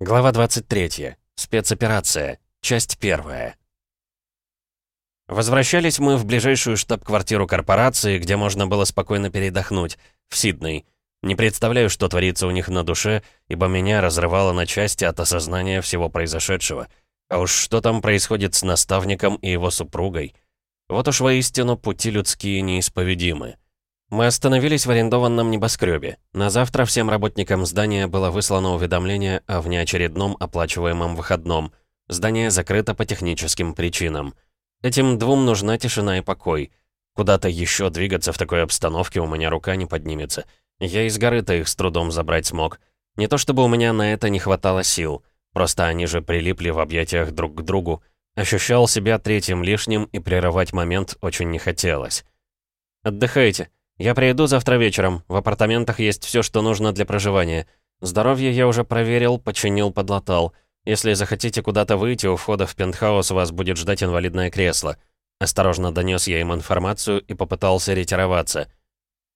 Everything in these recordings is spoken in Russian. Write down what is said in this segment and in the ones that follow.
Глава 23. Спецоперация. Часть первая. Возвращались мы в ближайшую штаб-квартиру корпорации, где можно было спокойно передохнуть, в Сидней. Не представляю, что творится у них на душе, ибо меня разрывало на части от осознания всего произошедшего. А уж что там происходит с наставником и его супругой? Вот уж воистину пути людские неисповедимы. Мы остановились в арендованном небоскребе. На завтра всем работникам здания было выслано уведомление о внеочередном оплачиваемом выходном. Здание закрыто по техническим причинам. Этим двум нужна тишина и покой. Куда-то еще двигаться в такой обстановке у меня рука не поднимется. Я из горы-то их с трудом забрать смог. Не то чтобы у меня на это не хватало сил. Просто они же прилипли в объятиях друг к другу. Ощущал себя третьим лишним, и прерывать момент очень не хотелось. «Отдыхайте», «Я приеду завтра вечером. В апартаментах есть все, что нужно для проживания. Здоровье я уже проверил, починил, подлатал. Если захотите куда-то выйти, у входа в пентхаус вас будет ждать инвалидное кресло». Осторожно донес я им информацию и попытался ретироваться.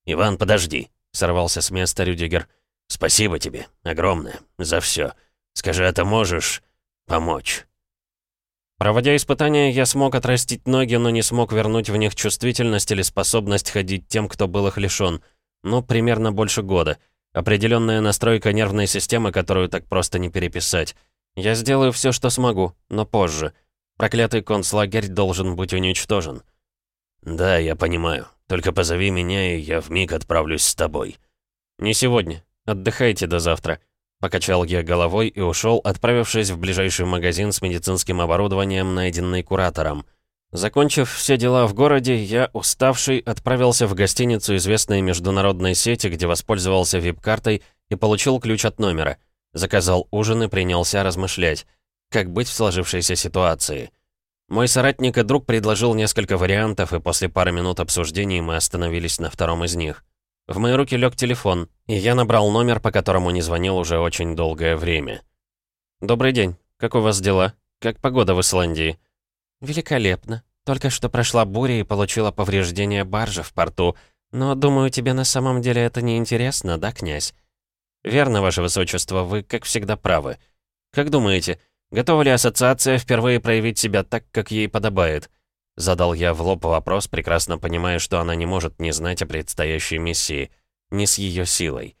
«Иван, подожди», — сорвался с места Рюдигер. «Спасибо тебе, огромное, за все. Скажи, это можешь помочь?» Проводя испытания, я смог отрастить ноги, но не смог вернуть в них чувствительность или способность ходить тем, кто был их лишён. Ну, примерно больше года. Определенная настройка нервной системы, которую так просто не переписать. Я сделаю все, что смогу, но позже. Проклятый концлагерь должен быть уничтожен. «Да, я понимаю. Только позови меня, и я вмиг отправлюсь с тобой». «Не сегодня. Отдыхайте до завтра. Покачал я головой и ушел, отправившись в ближайший магазин с медицинским оборудованием, найденный куратором. Закончив все дела в городе, я, уставший, отправился в гостиницу известной международной сети, где воспользовался вип-картой и получил ключ от номера. Заказал ужин и принялся размышлять, как быть в сложившейся ситуации. Мой соратник и друг предложил несколько вариантов, и после пары минут обсуждений мы остановились на втором из них. В мои руки лег телефон, и я набрал номер, по которому не звонил уже очень долгое время. «Добрый день. Как у вас дела? Как погода в Исландии?» «Великолепно. Только что прошла буря и получила повреждение баржи в порту. Но, думаю, тебе на самом деле это не интересно, да, князь?» «Верно, ваше высочество, вы, как всегда, правы. Как думаете, готова ли ассоциация впервые проявить себя так, как ей подобает?» Задал я в лоб вопрос, прекрасно понимая, что она не может не знать о предстоящей миссии. Не с ее силой.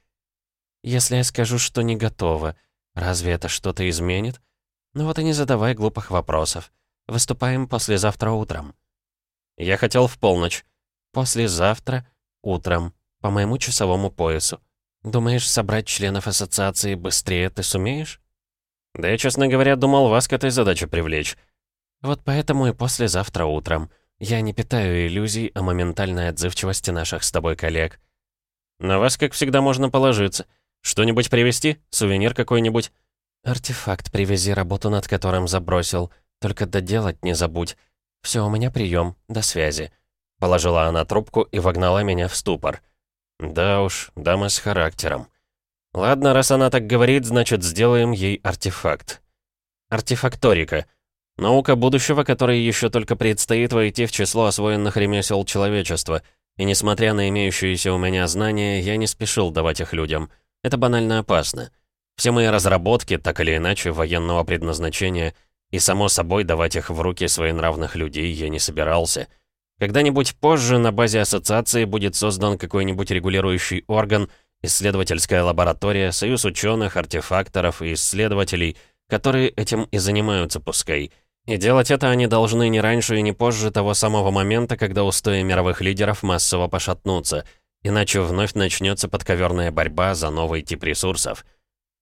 «Если я скажу, что не готова, разве это что-то изменит? Ну вот и не задавай глупых вопросов. Выступаем послезавтра утром». «Я хотел в полночь». «Послезавтра утром, по моему часовому поясу. Думаешь, собрать членов ассоциации быстрее ты сумеешь?» «Да я, честно говоря, думал вас к этой задаче привлечь. Вот поэтому и послезавтра утром. Я не питаю иллюзий о моментальной отзывчивости наших с тобой коллег. На вас, как всегда, можно положиться. Что-нибудь привезти? Сувенир какой-нибудь? Артефакт привези, работу над которым забросил. Только доделать не забудь. Все, у меня прием. До связи. Положила она трубку и вогнала меня в ступор. Да уж, дама с характером. Ладно, раз она так говорит, значит, сделаем ей артефакт. Артефакторика — Наука будущего, которой еще только предстоит войти в число освоенных ремесел человечества. И несмотря на имеющиеся у меня знания, я не спешил давать их людям. Это банально опасно. Все мои разработки, так или иначе, военного предназначения, и само собой давать их в руки своенравных людей я не собирался. Когда-нибудь позже на базе ассоциации будет создан какой-нибудь регулирующий орган, исследовательская лаборатория, союз ученых, артефакторов и исследователей, которые этим и занимаются, пускай — и делать это они должны не раньше и не позже того самого момента, когда устои мировых лидеров массово пошатнутся, иначе вновь начнется подковерная борьба за новый тип ресурсов.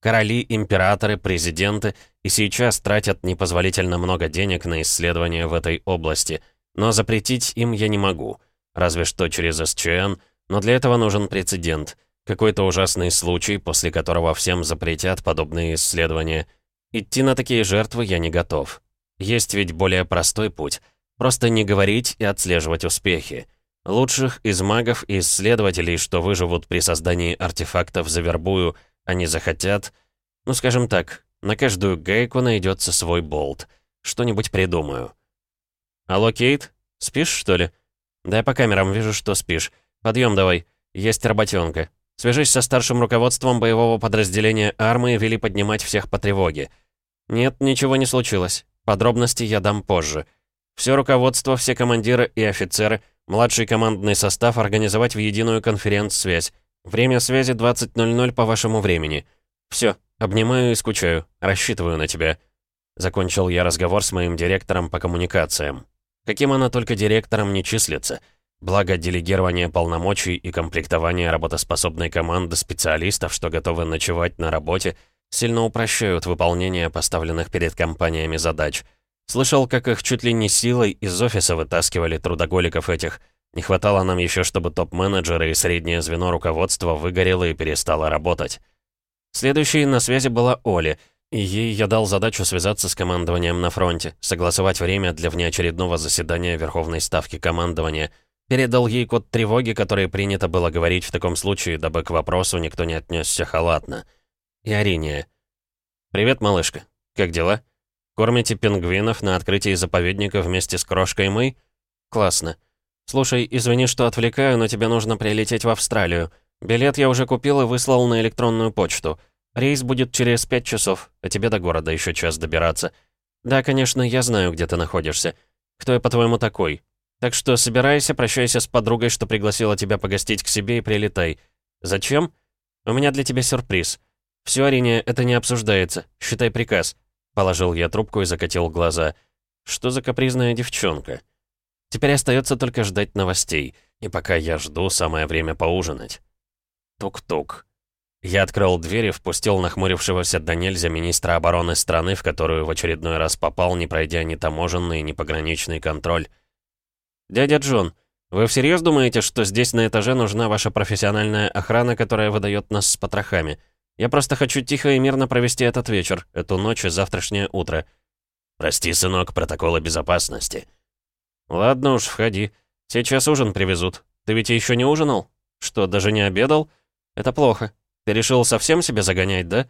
Короли, императоры, президенты и сейчас тратят непозволительно много денег на исследования в этой области, но запретить им я не могу, разве что через СЧН, но для этого нужен прецедент, какой-то ужасный случай, после которого всем запретят подобные исследования. Идти на такие жертвы я не готов. Есть ведь более простой путь. Просто не говорить и отслеживать успехи. Лучших из магов и исследователей, что выживут при создании артефактов, завербую, они захотят... Ну, скажем так, на каждую гайку найдется свой болт. Что-нибудь придумаю. Алло, Кейт? Спишь, что ли? Да я по камерам вижу, что спишь. Подъем давай. Есть работенка. Свяжись со старшим руководством боевого подразделения армы и вели поднимать всех по тревоге. Нет, ничего не случилось. Подробности я дам позже. Все руководство, все командиры и офицеры, младший командный состав организовать в единую конференц-связь. Время связи 20.00 по вашему времени. Все, обнимаю и скучаю. Рассчитываю на тебя. Закончил я разговор с моим директором по коммуникациям. Каким она только директором не числится. Благо, делегирование полномочий и комплектование работоспособной команды специалистов, что готовы ночевать на работе, сильно упрощают выполнение поставленных перед компаниями задач. Слышал, как их чуть ли не силой из офиса вытаскивали трудоголиков этих. Не хватало нам еще, чтобы топ-менеджеры и среднее звено руководства выгорело и перестало работать. Следующей на связи была Оля, и ей я дал задачу связаться с командованием на фронте, согласовать время для внеочередного заседания Верховной Ставки командования. Передал ей код тревоги, который принято было говорить в таком случае, дабы к вопросу никто не отнесся халатно и Ариния. «Привет, малышка. Как дела? Кормите пингвинов на открытии заповедника вместе с крошкой мы? Классно. Слушай, извини, что отвлекаю, но тебе нужно прилететь в Австралию. Билет я уже купил и выслал на электронную почту. Рейс будет через пять часов, а тебе до города еще час добираться. Да, конечно, я знаю, где ты находишься. Кто я, по-твоему, такой? Так что собирайся, прощайся с подругой, что пригласила тебя погостить к себе и прилетай. Зачем? У меня для тебя сюрприз. «Все, Арине, это не обсуждается. Считай приказ». Положил я трубку и закатил глаза. «Что за капризная девчонка?» Теперь остается только ждать новостей. И пока я жду, самое время поужинать. Тук-тук. Я открыл дверь и впустил нахмурившегося до нельзя министра обороны страны, в которую в очередной раз попал, не пройдя ни таможенный, ни пограничный контроль. «Дядя Джон, вы всерьез думаете, что здесь на этаже нужна ваша профессиональная охрана, которая выдает нас с потрохами?» Я просто хочу тихо и мирно провести этот вечер, эту ночь и завтрашнее утро. Прости, сынок, протоколы безопасности. Ладно уж, входи. Сейчас ужин привезут. Ты ведь еще не ужинал? Что, даже не обедал? Это плохо. Ты решил совсем себе загонять, да?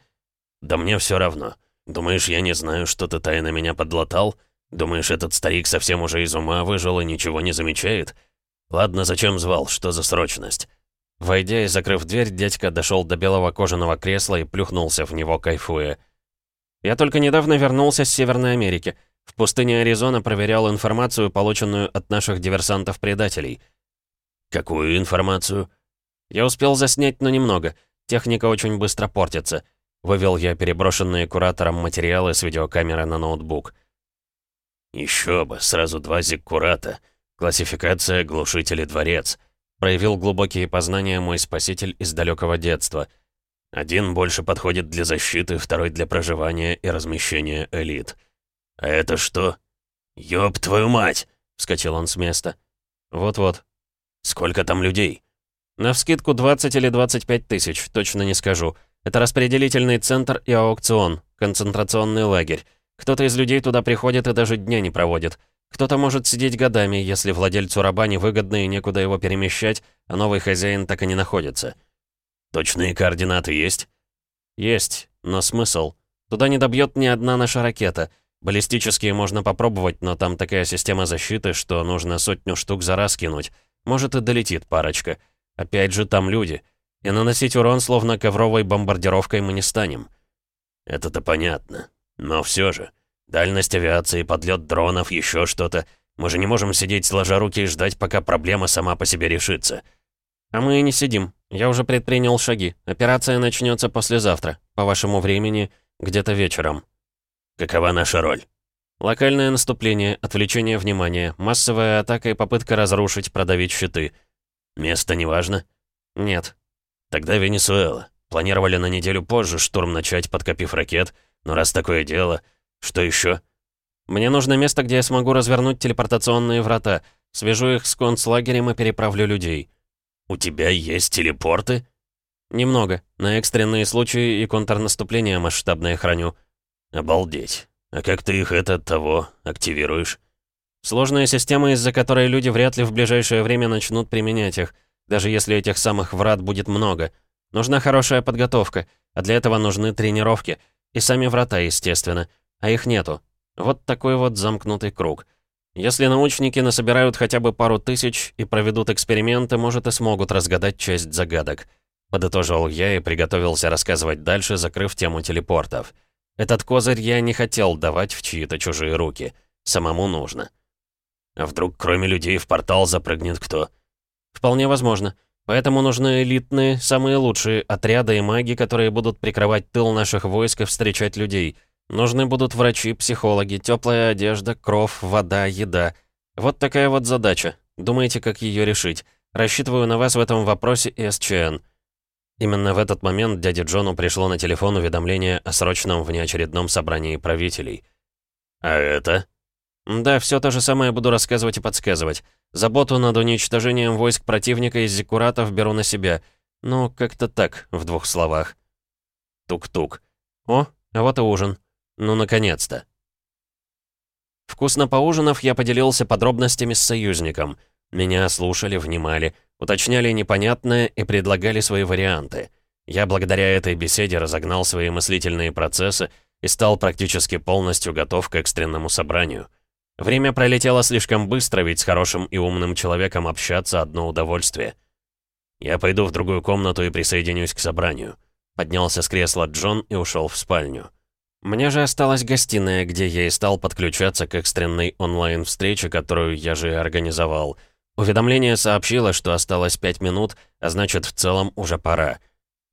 Да мне все равно. Думаешь, я не знаю, что ты тайно меня подлатал? Думаешь, этот старик совсем уже из ума выжил и ничего не замечает? Ладно, зачем звал? Что за срочность? Войдя и закрыв дверь, дядька дошел до белого кожаного кресла и плюхнулся в него, кайфуя. «Я только недавно вернулся с Северной Америки. В пустыне Аризона проверял информацию, полученную от наших диверсантов-предателей». «Какую информацию?» «Я успел заснять, но немного. Техника очень быстро портится». Вывел я переброшенные куратором материалы с видеокамеры на ноутбук. «Еще бы, сразу два зиккурата. Классификация «Глушители дворец». Проявил глубокие познания мой спаситель из далекого детства. Один больше подходит для защиты, второй для проживания и размещения элит. «А это что?» «Ёб твою мать!» — вскочил он с места. «Вот-вот. Сколько там людей?» «Навскидку 20 или 25 тысяч, точно не скажу. Это распределительный центр и аукцион, концентрационный лагерь. Кто-то из людей туда приходит и даже дня не проводит. Кто-то может сидеть годами, если владельцу раба невыгодно и некуда его перемещать, а новый хозяин так и не находится. Точные координаты есть? Есть, но смысл? Туда не добьет ни одна наша ракета. Баллистические можно попробовать, но там такая система защиты, что нужно сотню штук за раз кинуть. Может и долетит парочка. Опять же, там люди. И наносить урон словно ковровой бомбардировкой мы не станем. Это-то понятно. Но все же. Дальность авиации, подлет дронов, еще что-то. Мы же не можем сидеть сложа руки и ждать, пока проблема сама по себе решится. А мы и не сидим. Я уже предпринял шаги. Операция начнется послезавтра. По вашему времени, где-то вечером. Какова наша роль? Локальное наступление, отвлечение внимания, массовая атака и попытка разрушить, продавить щиты. Место не важно? Нет. Тогда Венесуэла. Планировали на неделю позже штурм начать, подкопив ракет, но раз такое дело... «Что еще? «Мне нужно место, где я смогу развернуть телепортационные врата. Свяжу их с концлагерем и переправлю людей». «У тебя есть телепорты?» «Немного. На экстренные случаи и контрнаступление масштабное храню». «Обалдеть. А как ты их это того активируешь?» «Сложная система, из-за которой люди вряд ли в ближайшее время начнут применять их, даже если этих самых врат будет много. Нужна хорошая подготовка, а для этого нужны тренировки. И сами врата, естественно а их нету. Вот такой вот замкнутый круг. Если научники насобирают хотя бы пару тысяч и проведут эксперименты, может и смогут разгадать часть загадок. — подытожил я и приготовился рассказывать дальше, закрыв тему телепортов. Этот козырь я не хотел давать в чьи-то чужие руки. Самому нужно. А вдруг кроме людей в портал запрыгнет кто? Вполне возможно. Поэтому нужны элитные, самые лучшие отряды и маги, которые будут прикрывать тыл наших войск и встречать людей. Нужны будут врачи, психологи, теплая одежда, кров, вода, еда. Вот такая вот задача. Думаете, как ее решить? Рассчитываю на вас в этом вопросе и СЧН. Именно в этот момент дяде Джону пришло на телефон уведомление о срочном внеочередном собрании правителей. «А это?» «Да, все то же самое буду рассказывать и подсказывать. Заботу над уничтожением войск противника из зекуратов беру на себя. Ну, как-то так, в двух словах». Тук-тук. «О, а вот и ужин. Ну, наконец-то». Вкусно поужинав, я поделился подробностями с союзником. Меня слушали, внимали, уточняли непонятное и предлагали свои варианты. Я благодаря этой беседе разогнал свои мыслительные процессы и стал практически полностью готов к экстренному собранию. Время пролетело слишком быстро, ведь с хорошим и умным человеком общаться одно удовольствие. «Я пойду в другую комнату и присоединюсь к собранию», поднялся с кресла Джон и ушел в спальню. Мне же осталась гостиная, где я и стал подключаться к экстренной онлайн-встрече, которую я же и организовал. Уведомление сообщило, что осталось пять минут, а значит, в целом уже пора.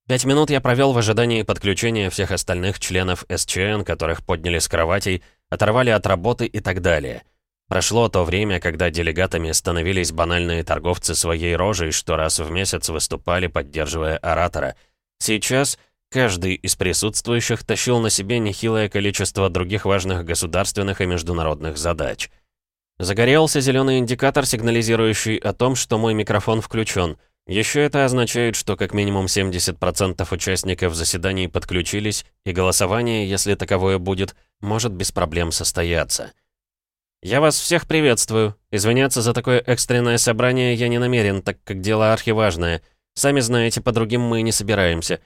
Пять минут я провел в ожидании подключения всех остальных членов СЧН, которых подняли с кроватей, оторвали от работы и так далее. Прошло то время, когда делегатами становились банальные торговцы своей рожей, что раз в месяц выступали, поддерживая оратора. Сейчас каждый из присутствующих тащил на себе нехилое количество других важных государственных и международных задач — Загорелся зеленый индикатор, сигнализирующий о том, что мой микрофон включен. Еще это означает, что как минимум 70% участников заседаний подключились, и голосование, если таковое будет, может без проблем состояться. «Я вас всех приветствую. Извиняться за такое экстренное собрание я не намерен, так как дело архиважное. Сами знаете, по другим мы не собираемся.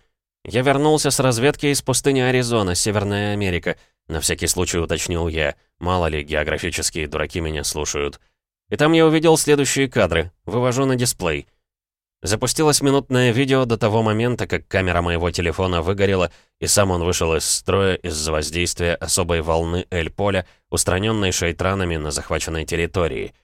Я вернулся с разведки из пустыни Аризона, Северная Америка. На всякий случай уточнил я. Мало ли, географические дураки меня слушают. И там я увидел следующие кадры. Вывожу на дисплей. Запустилось минутное видео до того момента, как камера моего телефона выгорела, и сам он вышел из строя из-за воздействия особой волны Эль-Поля, устраненной шейтранами на захваченной территории.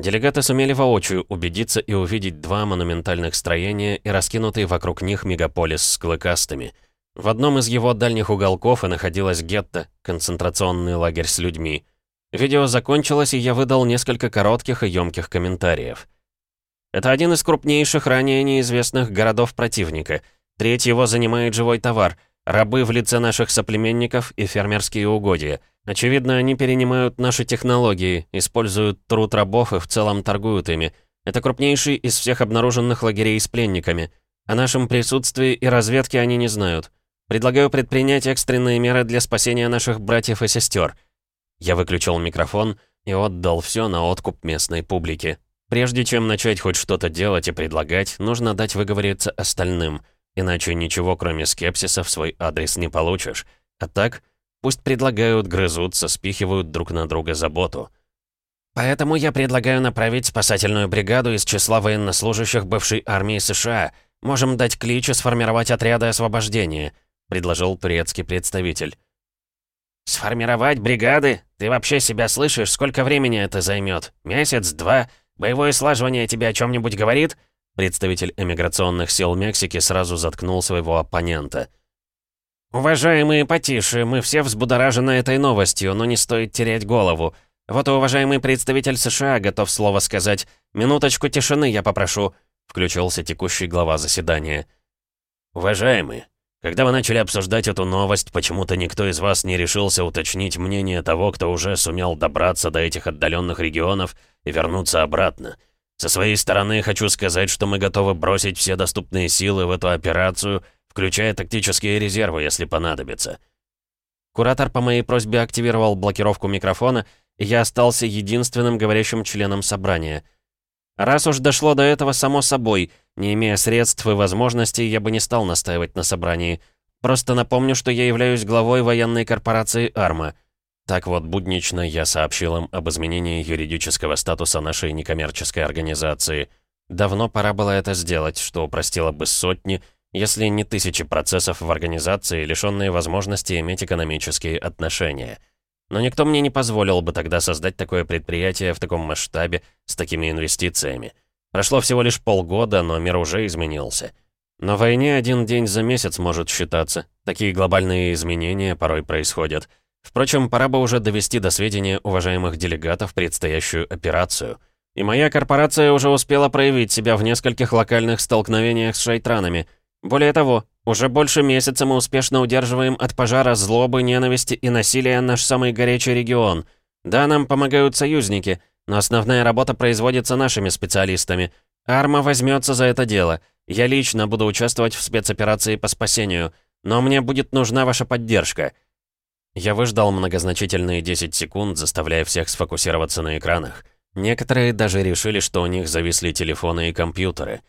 Делегаты сумели воочию убедиться и увидеть два монументальных строения и раскинутый вокруг них мегаполис с клыкастыми — в одном из его дальних уголков и находилась гетто, концентрационный лагерь с людьми. Видео закончилось, и я выдал несколько коротких и ёмких комментариев. Это один из крупнейших ранее неизвестных городов противника. Треть его занимает живой товар, рабы в лице наших соплеменников и фермерские угодья. Очевидно, они перенимают наши технологии, используют труд рабов и в целом торгуют ими. Это крупнейший из всех обнаруженных лагерей с пленниками. О нашем присутствии и разведке они не знают. Предлагаю предпринять экстренные меры для спасения наших братьев и сестер. Я выключил микрофон и отдал все на откуп местной публике. Прежде чем начать хоть что-то делать и предлагать, нужно дать выговориться остальным, иначе ничего кроме скепсиса в свой адрес не получишь. А так, пусть предлагают, грызутся, спихивают друг на друга заботу. Поэтому я предлагаю направить спасательную бригаду из числа военнослужащих бывшей армии США. Можем дать клич и сформировать отряды освобождения предложил турецкий представитель. «Сформировать бригады? Ты вообще себя слышишь? Сколько времени это займет? Месяц? Два? Боевое слаживание тебе о чем-нибудь говорит?» Представитель эмиграционных сил Мексики сразу заткнул своего оппонента. «Уважаемые, потише, мы все взбудоражены этой новостью, но не стоит терять голову. Вот и уважаемый представитель США готов слово сказать. Минуточку тишины я попрошу», — включился текущий глава заседания. «Уважаемые, когда вы начали обсуждать эту новость, почему-то никто из вас не решился уточнить мнение того, кто уже сумел добраться до этих отдаленных регионов и вернуться обратно. Со своей стороны хочу сказать, что мы готовы бросить все доступные силы в эту операцию, включая тактические резервы, если понадобится. Куратор по моей просьбе активировал блокировку микрофона, и я остался единственным говорящим членом собрания — Раз уж дошло до этого само собой, не имея средств и возможностей, я бы не стал настаивать на собрании. Просто напомню, что я являюсь главой военной корпорации «Арма». Так вот, буднично я сообщил им об изменении юридического статуса нашей некоммерческой организации. Давно пора было это сделать, что упростило бы сотни, если не тысячи процессов в организации, лишенные возможности иметь экономические отношения. Но никто мне не позволил бы тогда создать такое предприятие в таком масштабе, с такими инвестициями. Прошло всего лишь полгода, но мир уже изменился. На войне один день за месяц может считаться. Такие глобальные изменения порой происходят. Впрочем, пора бы уже довести до сведения уважаемых делегатов предстоящую операцию. И моя корпорация уже успела проявить себя в нескольких локальных столкновениях с шайтранами. Более того, уже больше месяца мы успешно удерживаем от пожара злобы, ненависти и насилия наш самый горячий регион. Да, нам помогают союзники, но основная работа производится нашими специалистами. Арма возьмется за это дело. Я лично буду участвовать в спецоперации по спасению, но мне будет нужна ваша поддержка. Я выждал многозначительные 10 секунд, заставляя всех сфокусироваться на экранах. Некоторые даже решили, что у них зависли телефоны и компьютеры.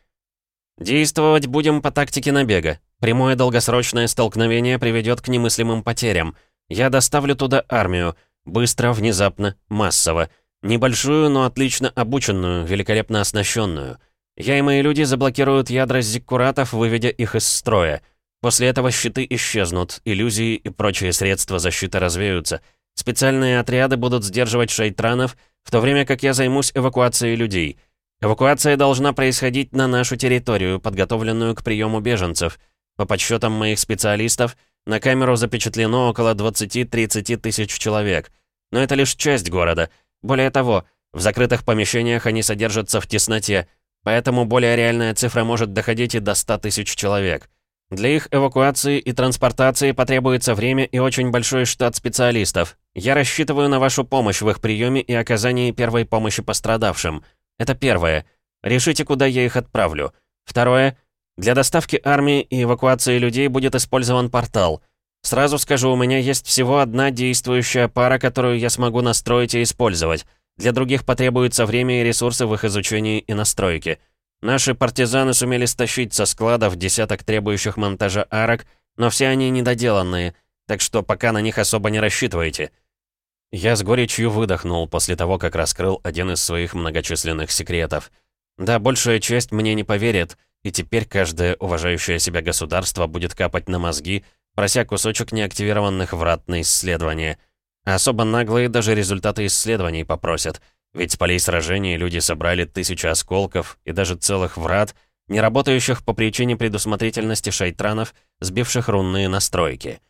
«Действовать будем по тактике набега. Прямое долгосрочное столкновение приведет к немыслимым потерям. Я доставлю туда армию. Быстро, внезапно, массово. Небольшую, но отлично обученную, великолепно оснащенную. Я и мои люди заблокируют ядра зиккуратов, выведя их из строя. После этого щиты исчезнут, иллюзии и прочие средства защиты развеются. Специальные отряды будут сдерживать шейтранов, в то время как я займусь эвакуацией людей. Эвакуация должна происходить на нашу территорию, подготовленную к приему беженцев. По подсчетам моих специалистов, на камеру запечатлено около 20-30 тысяч человек. Но это лишь часть города. Более того, в закрытых помещениях они содержатся в тесноте, поэтому более реальная цифра может доходить и до 100 тысяч человек. Для их эвакуации и транспортации потребуется время и очень большой штат специалистов. Я рассчитываю на вашу помощь в их приеме и оказании первой помощи пострадавшим. Это первое. Решите, куда я их отправлю. Второе. Для доставки армии и эвакуации людей будет использован портал. Сразу скажу, у меня есть всего одна действующая пара, которую я смогу настроить и использовать. Для других потребуется время и ресурсы в их изучении и настройке. Наши партизаны сумели стащить со складов десяток требующих монтажа арок, но все они недоделанные, так что пока на них особо не рассчитывайте. Я с горечью выдохнул после того, как раскрыл один из своих многочисленных секретов. Да, большая часть мне не поверит, и теперь каждое уважающее себя государство будет капать на мозги, прося кусочек неактивированных врат на исследование. А особо наглые даже результаты исследований попросят — ведь с полей сражений люди собрали тысячи осколков и даже целых врат, не работающих по причине предусмотрительности шайтранов, сбивших рунные настройки.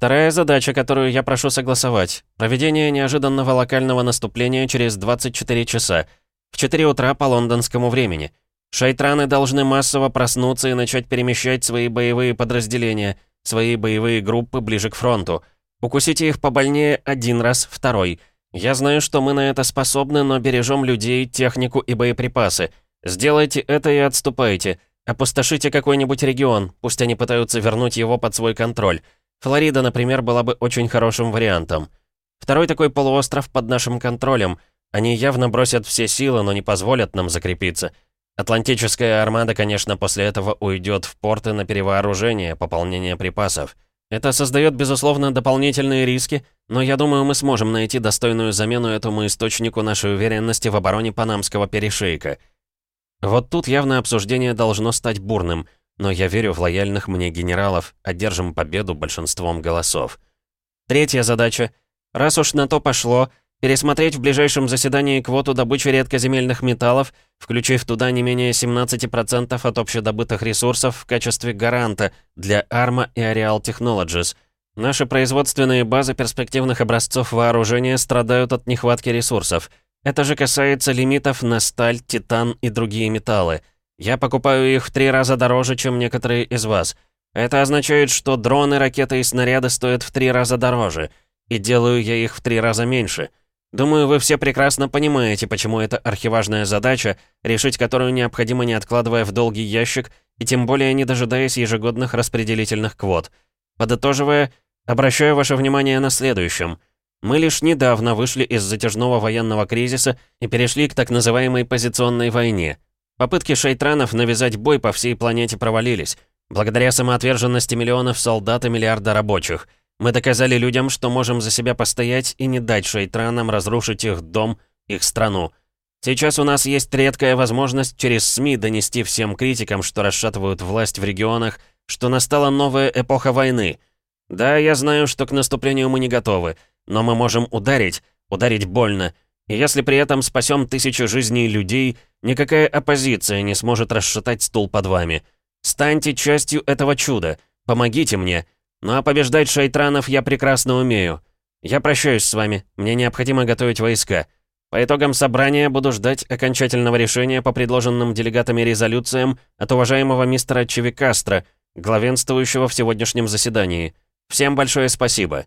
Вторая задача, которую я прошу согласовать — проведение неожиданного локального наступления через 24 часа, в 4 утра по лондонскому времени. Шайтраны должны массово проснуться и начать перемещать свои боевые подразделения, свои боевые группы ближе к фронту. Укусите их побольнее один раз, второй — я знаю, что мы на это способны, но бережем людей, технику и боеприпасы. Сделайте это и отступайте. Опустошите какой-нибудь регион, пусть они пытаются вернуть его под свой контроль. Флорида, например, была бы очень хорошим вариантом. Второй такой полуостров под нашим контролем. Они явно бросят все силы, но не позволят нам закрепиться. Атлантическая армада, конечно, после этого уйдет в порты на перевооружение, пополнение припасов. Это создает, безусловно, дополнительные риски, но я думаю, мы сможем найти достойную замену этому источнику нашей уверенности в обороне Панамского перешейка. Вот тут явно обсуждение должно стать бурным, но я верю в лояльных мне генералов, одержим победу большинством голосов. Третья задача. Раз уж на то пошло, Пересмотреть в ближайшем заседании квоту добычи редкоземельных металлов, включив туда не менее 17% от общедобытых ресурсов в качестве гаранта для ARMA и Areal Technologies. Наши производственные базы перспективных образцов вооружения страдают от нехватки ресурсов. Это же касается лимитов на сталь, титан и другие металлы. Я покупаю их в три раза дороже, чем некоторые из вас. Это означает, что дроны, ракеты и снаряды стоят в три раза дороже. И делаю я их в три раза меньше. Думаю, вы все прекрасно понимаете, почему это архиважная задача, решить которую необходимо не откладывая в долгий ящик и тем более не дожидаясь ежегодных распределительных квот. Подытоживая, обращаю ваше внимание на следующем. Мы лишь недавно вышли из затяжного военного кризиса и перешли к так называемой позиционной войне. Попытки шейтранов навязать бой по всей планете провалились, благодаря самоотверженности миллионов солдат и миллиарда рабочих – мы доказали людям, что можем за себя постоять и не дать шейтранам разрушить их дом, их страну. Сейчас у нас есть редкая возможность через СМИ донести всем критикам, что расшатывают власть в регионах, что настала новая эпоха войны. Да, я знаю, что к наступлению мы не готовы, но мы можем ударить, ударить больно. И если при этом спасем тысячу жизней людей, никакая оппозиция не сможет расшатать стул под вами. Станьте частью этого чуда, помогите мне. Ну а побеждать шайтранов я прекрасно умею. Я прощаюсь с вами, мне необходимо готовить войска. По итогам собрания буду ждать окончательного решения по предложенным делегатами резолюциям от уважаемого мистера Чевикастра, главенствующего в сегодняшнем заседании. Всем большое спасибо».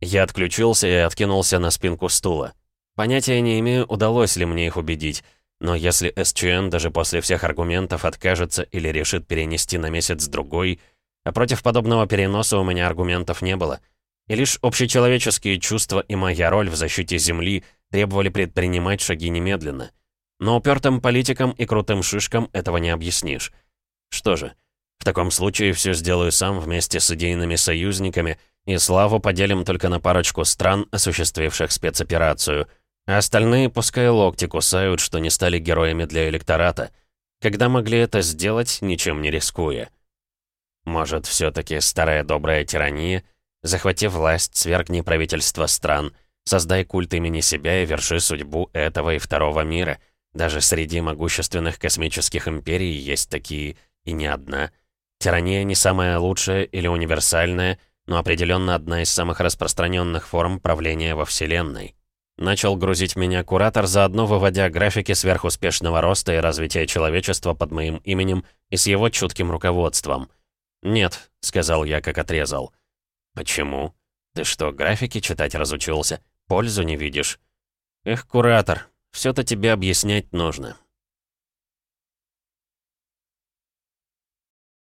Я отключился и откинулся на спинку стула. Понятия не имею, удалось ли мне их убедить, но если СЧН даже после всех аргументов откажется или решит перенести на месяц-другой, а против подобного переноса у меня аргументов не было, и лишь общечеловеческие чувства и моя роль в защите Земли — требовали предпринимать шаги немедленно. Но упертым политикам и крутым шишкам этого не объяснишь. Что же, в таком случае все сделаю сам вместе с идейными союзниками, и славу поделим только на парочку стран, осуществивших спецоперацию, остальные пускай локти кусают, что не стали героями для электората, когда могли это сделать, ничем не рискуя. Может, все таки старая добрая тирания, захватив власть, свергни правительство стран — Создай культ имени себя и верши судьбу этого и второго мира. Даже среди могущественных космических империй есть такие, и не одна. Тирания не самая лучшая или универсальная, но определенно одна из самых распространенных форм правления во Вселенной. Начал грузить меня куратор, заодно выводя графики сверхуспешного роста и развития человечества под моим именем и с его чутким руководством. «Нет», — сказал я, как отрезал. «Почему? Ты что, графики читать разучился? Пользу не видишь. Эх, куратор, все-то тебе объяснять нужно.